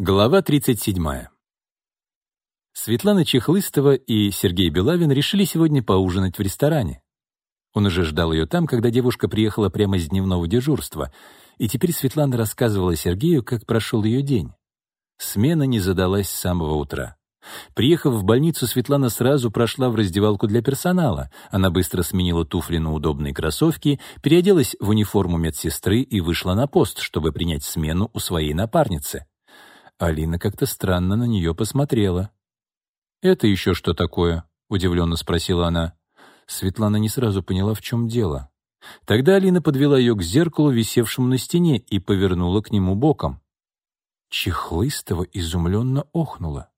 Глава 37. Светлана Чехлыстова и Сергей Белавин решили сегодня поужинать в ресторане. Он уже ждал ее там, когда девушка приехала прямо из дневного дежурства, и теперь Светлана рассказывала Сергею, как прошел ее день. Смена не задалась с самого утра. Приехав в больницу, Светлана сразу прошла в раздевалку для персонала. Она быстро сменила туфли на удобные кроссовки, переоделась в униформу медсестры и вышла на пост, чтобы принять смену у своей напарницы. Алина как-то странно на нее посмотрела. «Это еще что такое?» — удивленно спросила она. Светлана не сразу поняла, в чем дело. Тогда Алина подвела ее к зеркалу, висевшему на стене, и повернула к нему боком. Чехлыстова изумленно охнула.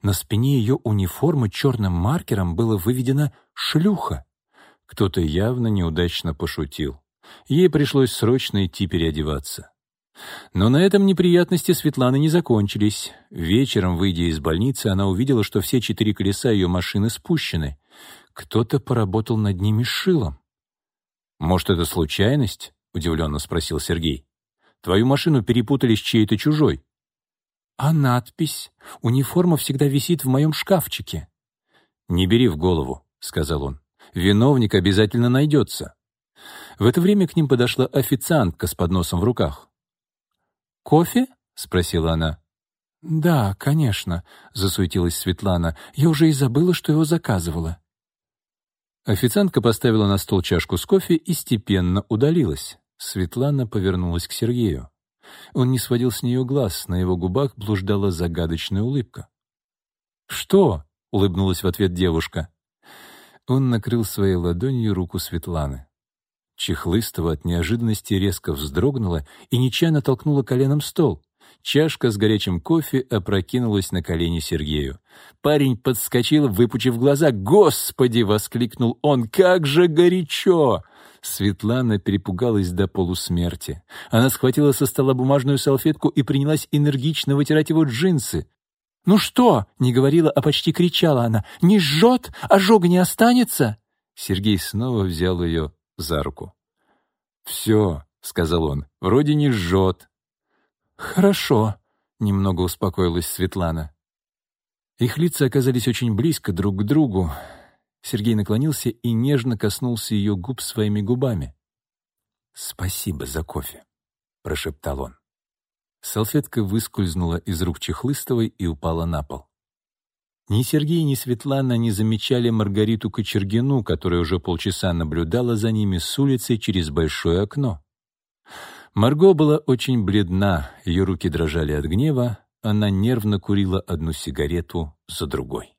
На спине ее униформы черным маркером было выведено «шлюха». Кто-то явно неудачно пошутил. Ей пришлось срочно идти переодеваться. Но на этом неприятности Светланы не закончились. Вечером, выйдя из больницы, она увидела, что все четыре колеса ее машины спущены. Кто-то поработал над ними шилом. «Может, это случайность?» — удивленно спросил Сергей. «Твою машину перепутали с чьей-то чужой». «А надпись? Униформа всегда висит в моем шкафчике». «Не бери в голову», — сказал он. «Виновник обязательно найдется». В это время к ним подошла официантка с подносом в руках. «Кофе?» — спросила она. «Да, конечно», — засуетилась Светлана. «Я уже и забыла, что его заказывала». Официантка поставила на стол чашку с кофе и степенно удалилась. Светлана повернулась к Сергею. Он не сводил с нее глаз, на его губах блуждала загадочная улыбка. «Что?» — улыбнулась в ответ девушка. Он накрыл своей ладонью руку Светланы. Чехлыстова от неожиданности резко вздрогнула и нечаянно толкнула коленом стол. Чашка с горячим кофе опрокинулась на колени Сергею. Парень подскочил, выпучив глаза. «Господи!» — воскликнул он. «Как же горячо!» Светлана перепугалась до полусмерти. Она схватила со стола бумажную салфетку и принялась энергично вытирать его джинсы. «Ну что?» — не говорила, а почти кричала она. «Не жжет? Ожога не останется?» Сергей снова взял ее за руку. «Все», — сказал он, — «вроде не жжет». «Хорошо», — немного успокоилась Светлана. Их лица оказались очень близко друг к другу. Сергей наклонился и нежно коснулся ее губ своими губами. «Спасибо за кофе», — прошептал он. Салфетка выскользнула из рук Чехлыстовой и упала на пол. Ни Сергей, ни Светлана не замечали Маргариту Кочергину, которая уже полчаса наблюдала за ними с улицы через большое окно. Марго была очень бледна, ее руки дрожали от гнева, она нервно курила одну сигарету за другой.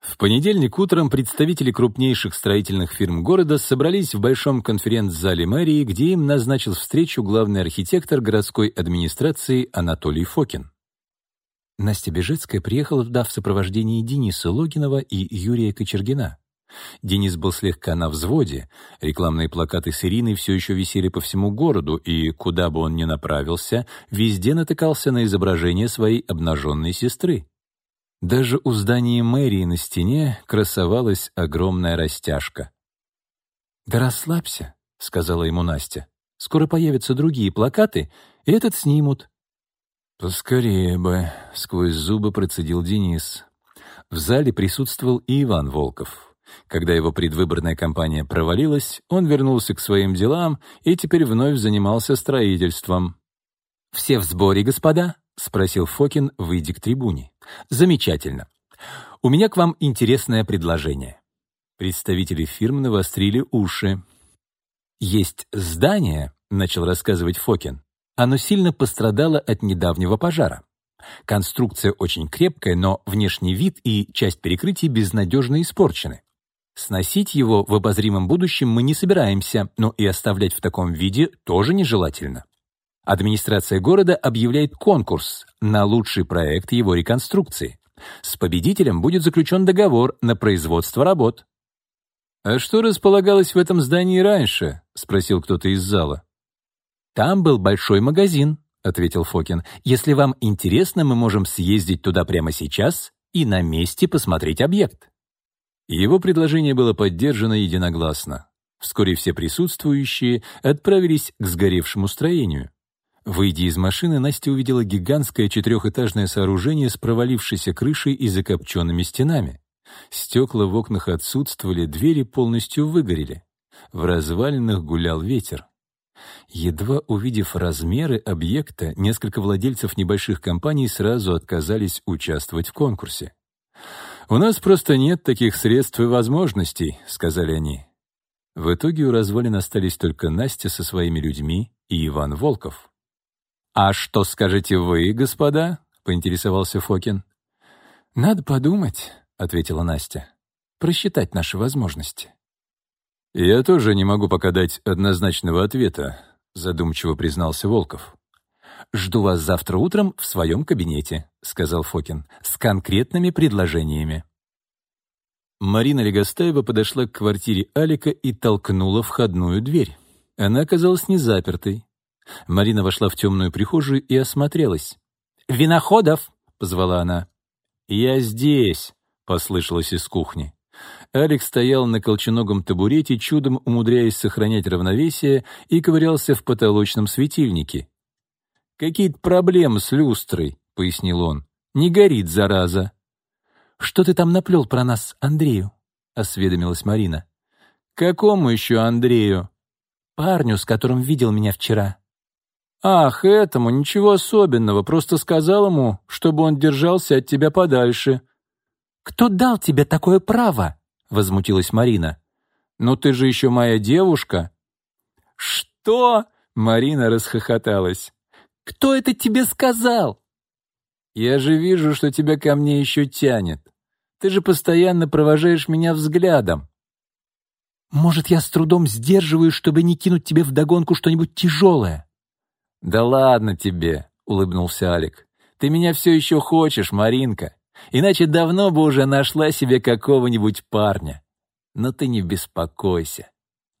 В понедельник утром представители крупнейших строительных фирм города собрались в большом конференц-зале мэрии, где им назначил встречу главный архитектор городской администрации Анатолий Фокин. Настя Бежецкая приехала туда в сопровождении Дениса Логинова и Юрия Кочергина. Денис был слегка на взводе, рекламные плакаты с Ириной все еще висели по всему городу, и куда бы он ни направился, везде натыкался на изображение своей обнаженной сестры. Даже у здания мэрии на стене красовалась огромная растяжка. «Да расслабься», — сказала ему Настя. «Скоро появятся другие плакаты, и этот снимут. «Поскорее бы», — сквозь зубы процедил Денис. В зале присутствовал и Иван Волков. Когда его предвыборная кампания провалилась, он вернулся к своим делам и теперь вновь занимался строительством. «Все в сборе, господа?» — спросил Фокин, выйдя к трибуне. «Замечательно. У меня к вам интересное предложение». Представители фирм навострили уши. «Есть здание», — начал рассказывать Фокин, оно сильно пострадало от недавнего пожара. Конструкция очень крепкая, но внешний вид и часть перекрытий безнадежно испорчены. Сносить его в обозримом будущем мы не собираемся, но и оставлять в таком виде тоже нежелательно. Администрация города объявляет конкурс на лучший проект его реконструкции. С победителем будет заключен договор на производство работ. «А что располагалось в этом здании раньше?» — спросил кто-то из зала. «Там был большой магазин», — ответил Фокин. «Если вам интересно, мы можем съездить туда прямо сейчас и на месте посмотреть объект». Его предложение было поддержано единогласно. Вскоре все присутствующие отправились к сгоревшему строению. Выйдя из машины, Настя увидела гигантское четырехэтажное сооружение с провалившейся крышей и закопченными стенами. Стекла в окнах отсутствовали, двери полностью выгорели. В развалинах гулял ветер. Едва увидев размеры объекта, несколько владельцев небольших компаний сразу отказались участвовать в конкурсе. «У нас просто нет таких средств и возможностей», — сказали они. В итоге у развалин остались только Настя со своими людьми и Иван Волков. «А что скажете вы, господа?» — поинтересовался Фокин. «Надо подумать», — ответила Настя. «Просчитать наши возможности». «Я тоже не могу пока дать однозначного ответа», — задумчиво признался Волков. «Жду вас завтра утром в своем кабинете», — сказал Фокин, «с конкретными предложениями». Марина Легостаева подошла к квартире Алика и толкнула входную дверь. Она оказалась не запертой. Марина вошла в темную прихожую и осмотрелась. «Виноходов!» — позвала она. «Я здесь!» — послышалось из кухни. Алекс стоял на колченогом табурете, чудом умудряясь сохранять равновесие, и ковырялся в потолочном светильнике. «Какие-то проблемы с люстрой», — пояснил он. «Не горит, зараза». «Что ты там наплел про нас, Андрею?» — осведомилась Марина. «Какому еще Андрею?» «Парню, с которым видел меня вчера». «Ах, этому ничего особенного, просто сказал ему, чтобы он держался от тебя подальше». «Кто дал тебе такое право?» — возмутилась Марина. «Ну ты же еще моя девушка». «Что?» — Марина расхохоталась. «Кто это тебе сказал?» «Я же вижу, что тебя ко мне еще тянет. Ты же постоянно провожаешь меня взглядом». «Может, я с трудом сдерживаю, чтобы не кинуть тебе вдогонку что-нибудь тяжелое?» «Да ладно тебе», — улыбнулся Алик. «Ты меня все еще хочешь, Маринка. Иначе давно бы уже нашла себе какого-нибудь парня. Но ты не беспокойся.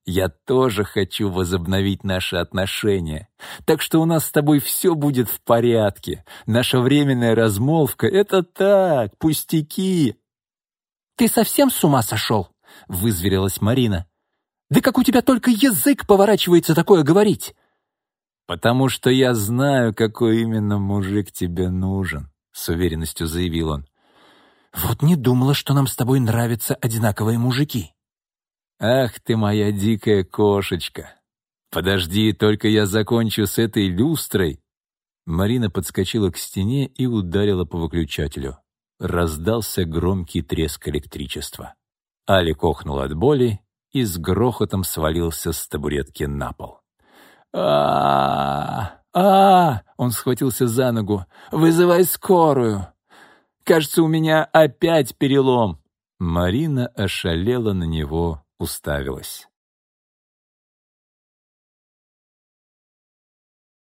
Я тоже хочу возобновить наши отношения. Так что у нас с тобой все будет в порядке. Наша временная размолвка — это так, пустяки». «Ты совсем с ума сошел?» — вызверилась Марина. «Да как у тебя только язык поворачивается такое говорить?» «Потому что я знаю, какой именно мужик тебе нужен», — с уверенностью заявил он. «Вот не думала, что нам с тобой нравятся одинаковые мужики». «Ах ты моя дикая кошечка! Подожди, только я закончу с этой люстрой!» Марина подскочила к стене и ударила по выключателю. Раздался громкий треск электричества. Алик охнул от боли и с грохотом свалился с табуретки на пол а а Он схватился за ногу. «Вызывай скорую! Кажется, у меня опять перелом!» Марина ошалела на него, уставилась.